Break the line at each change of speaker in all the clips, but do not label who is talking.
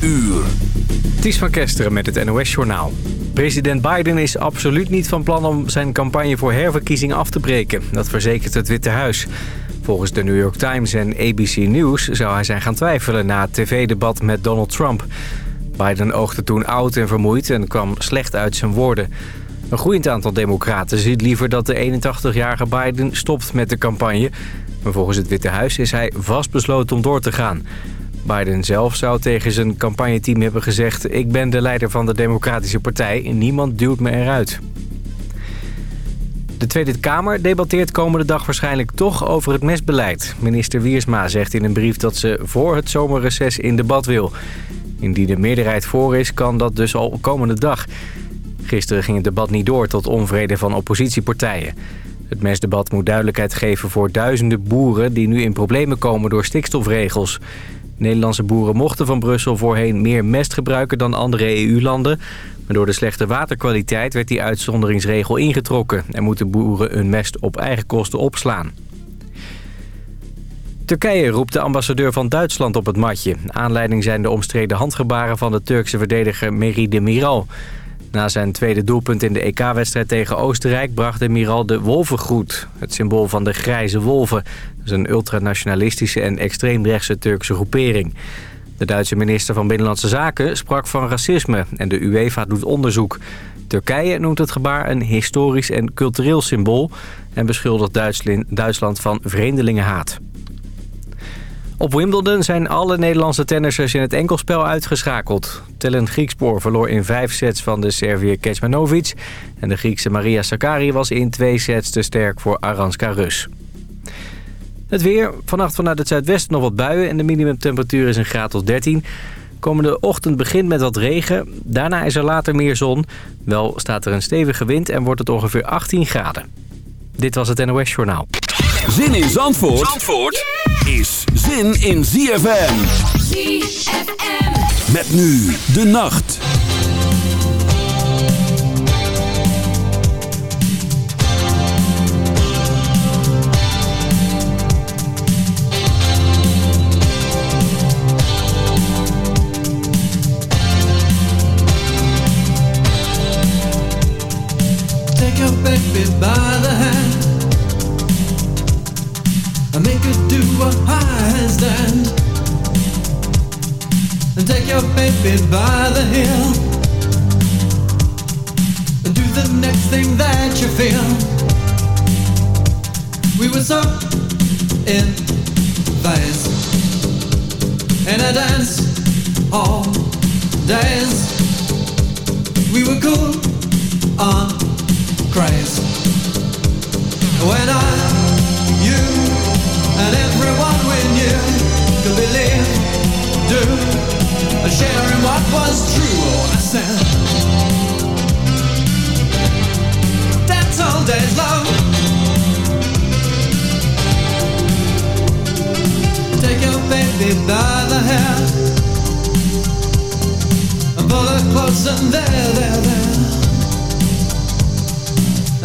uur.
Ties van Kesteren met het NOS-journaal. President Biden is absoluut niet van plan om zijn campagne voor herverkiezing af te breken. Dat verzekert het Witte Huis. Volgens de New York Times en ABC News zou hij zijn gaan twijfelen na het tv-debat met Donald Trump. Biden oogde toen oud en vermoeid en kwam slecht uit zijn woorden. Een groeiend aantal democraten ziet liever dat de 81-jarige Biden stopt met de campagne. Maar volgens het Witte Huis is hij vastbesloten om door te gaan. Biden zelf zou tegen zijn campagneteam hebben gezegd... ik ben de leider van de Democratische Partij en niemand duwt me eruit. De Tweede Kamer debatteert komende dag waarschijnlijk toch over het mesbeleid. Minister Wiersma zegt in een brief dat ze voor het zomerreces in debat wil. Indien de meerderheid voor is, kan dat dus al komende dag. Gisteren ging het debat niet door tot onvrede van oppositiepartijen. Het mesdebat moet duidelijkheid geven voor duizenden boeren... die nu in problemen komen door stikstofregels. Nederlandse boeren mochten van Brussel voorheen meer mest gebruiken dan andere EU-landen. Maar door de slechte waterkwaliteit werd die uitzonderingsregel ingetrokken... en moeten boeren hun mest op eigen kosten opslaan. Turkije roept de ambassadeur van Duitsland op het matje. Aanleiding zijn de omstreden handgebaren van de Turkse verdediger Meri Demiral... Na zijn tweede doelpunt in de EK-wedstrijd tegen Oostenrijk... bracht de Miral de wolvengroet, het symbool van de grijze wolven. Is een ultranationalistische en extreemrechtse Turkse groepering. De Duitse minister van Binnenlandse Zaken sprak van racisme... en de UEFA doet onderzoek. Turkije noemt het gebaar een historisch en cultureel symbool... en beschuldigt Duitsland van vreemdelingenhaat. Op Wimbledon zijn alle Nederlandse tennissers in het enkelspel uitgeschakeld. Tellen Griekspoor verloor in vijf sets van de Serviër Kecmanovic... en de Griekse Maria Sakkari was in twee sets te sterk voor Aranska Rus. Het weer. Vannacht vanuit het zuidwesten nog wat buien... en de minimumtemperatuur is een graad tot 13. Komende ochtend begint met wat regen. Daarna is er later meer zon. Wel staat er een stevige wind en wordt het ongeveer 18 graden. Dit was het NOS Journaal.
Zin in Zandvoort, Zandvoort is zin in ZFM. ZFM. Met nu de nacht.
Take baby by the hand and make do and take your baby by the heel and do the next thing that you feel. We were so in a dance all days. We were cool on craze when I, you, and everyone we knew could believe, do, and sharing what was true. Oh, I said, that's all days love. Take your baby by the hair and pull her close and there, there, there.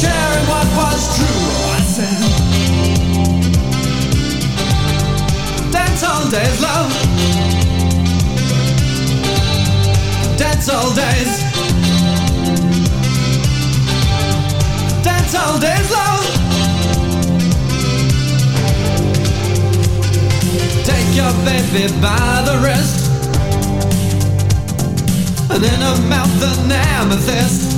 sharing what was true. I said. All days, love. All days. All days, love. Take your baby by the wrist. And in her mouth an amethyst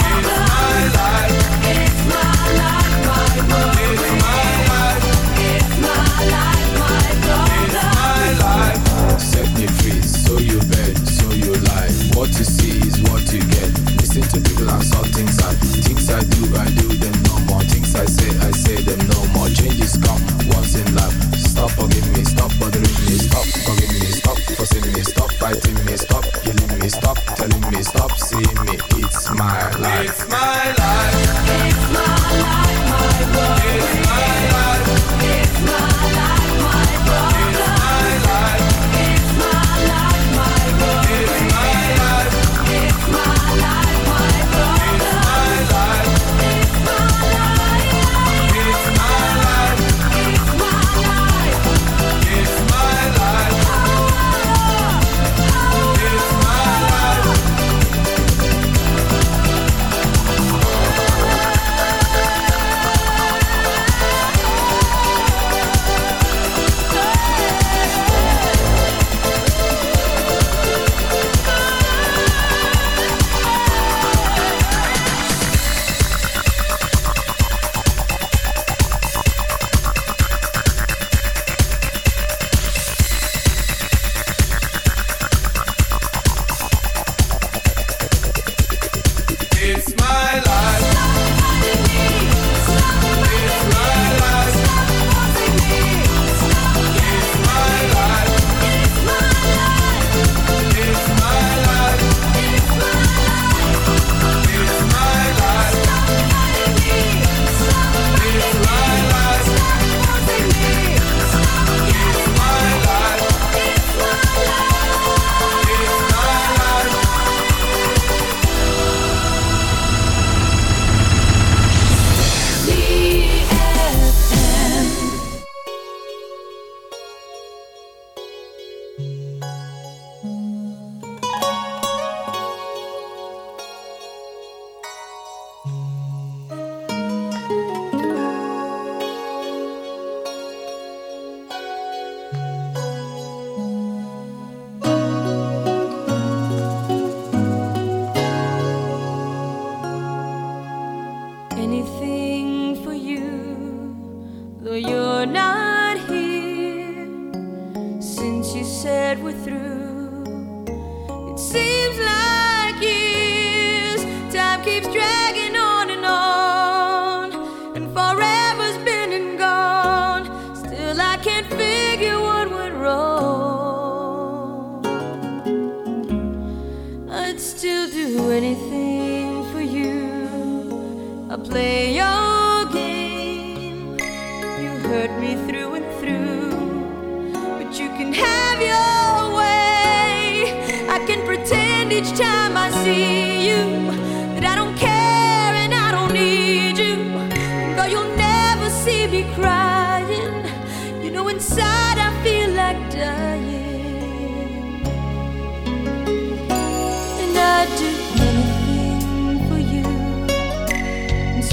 I do them no more. Things I say, I say them no more. Changes come.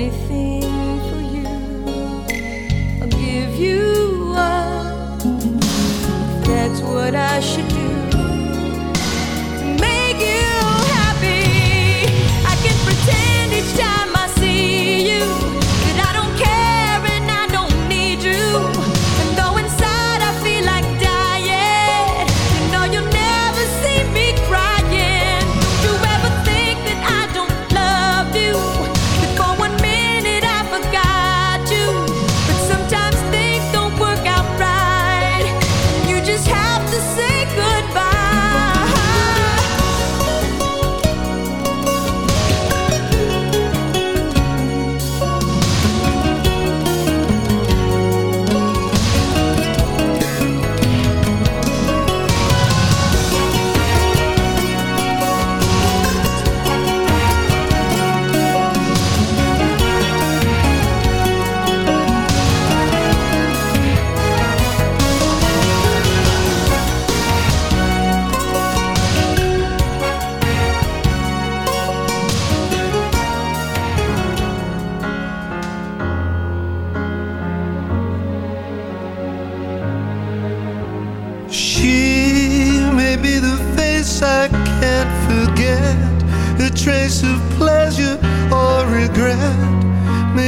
anything for you. I'll give you up. That's what I should do.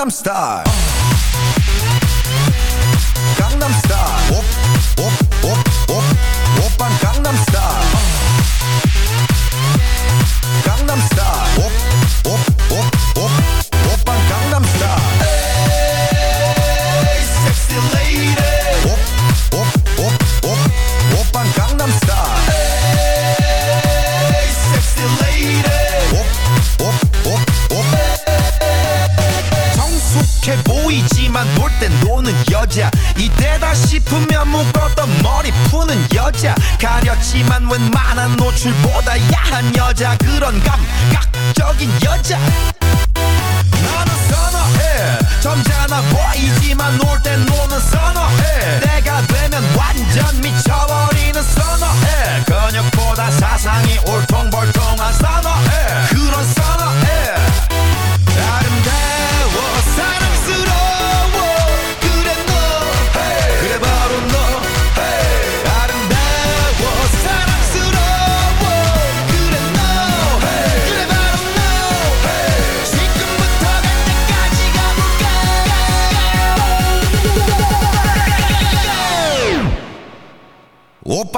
I'm star.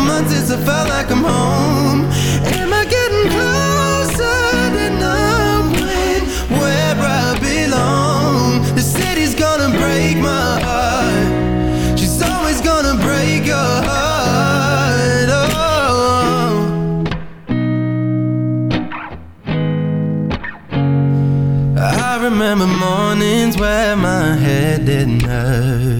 moments since I felt like I'm home Am I getting closer And I'm knowing where I belong? The city's gonna break my heart She's always gonna break your heart oh. I remember mornings where my head didn't hurt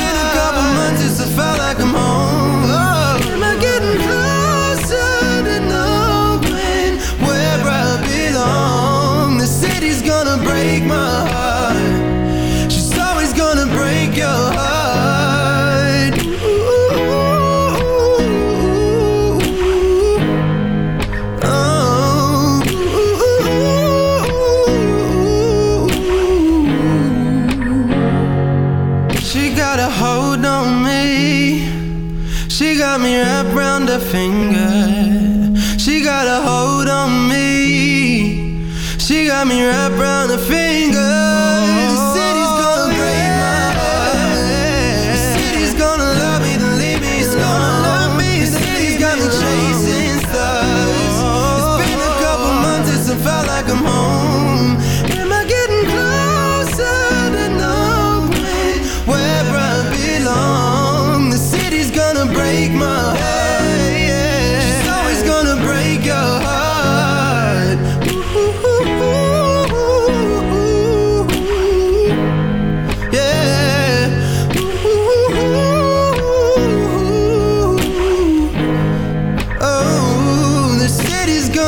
break my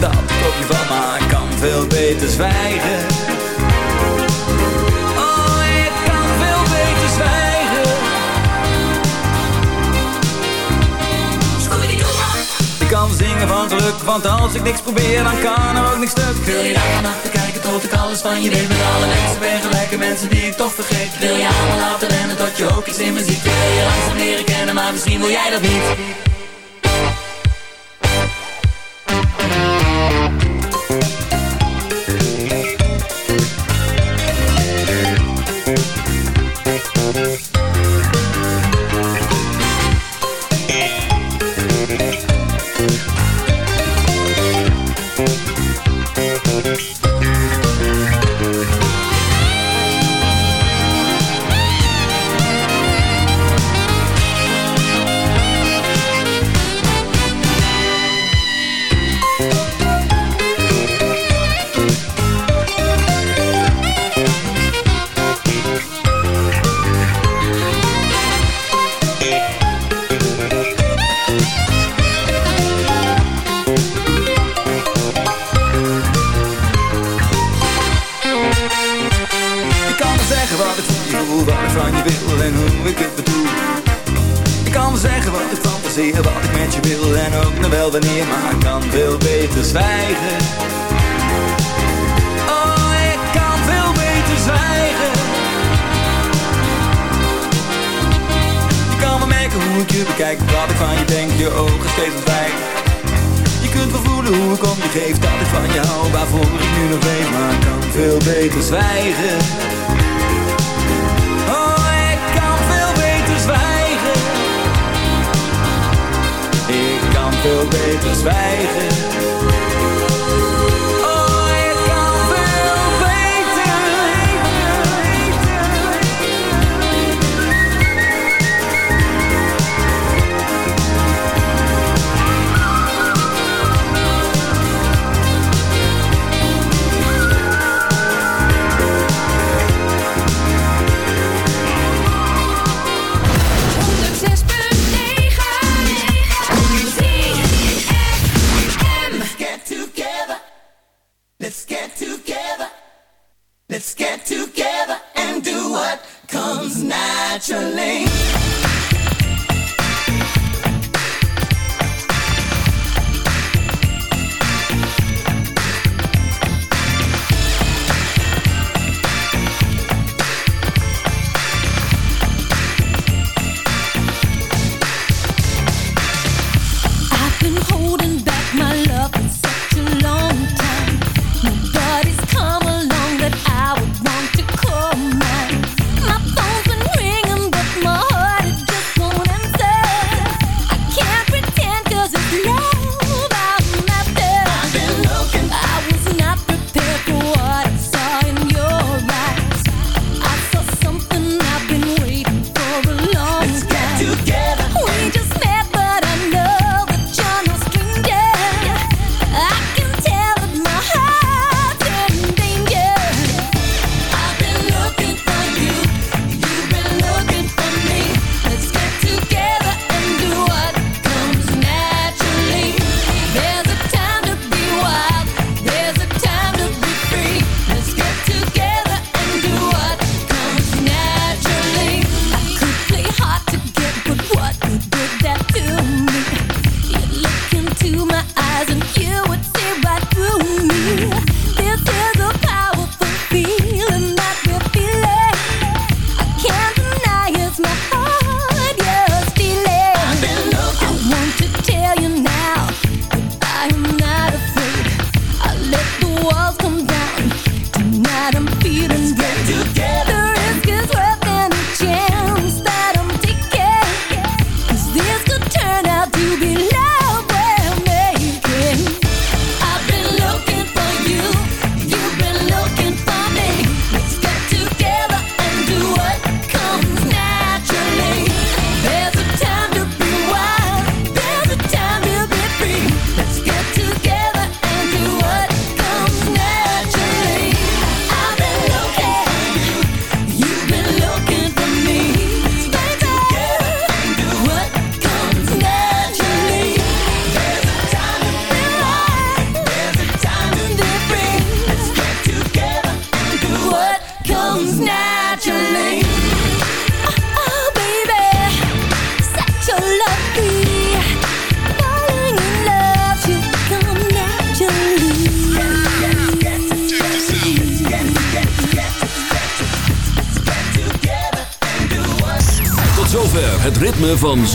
dat kopje van maar ik kan veel beter zwijgen. Oh, ik kan veel beter zwijgen. Ik kan zingen van geluk, want als ik niks probeer, dan kan er ook niks stuk.
Wil je daar achter kijken tot ik alles van je deed met alle mensen ben gelijke mensen die ik toch vergeet. Wil je allemaal laten rennen tot je ook iets in me ziet. Wil je langzaam leren kennen, maar misschien wil jij dat niet.
zwijgen.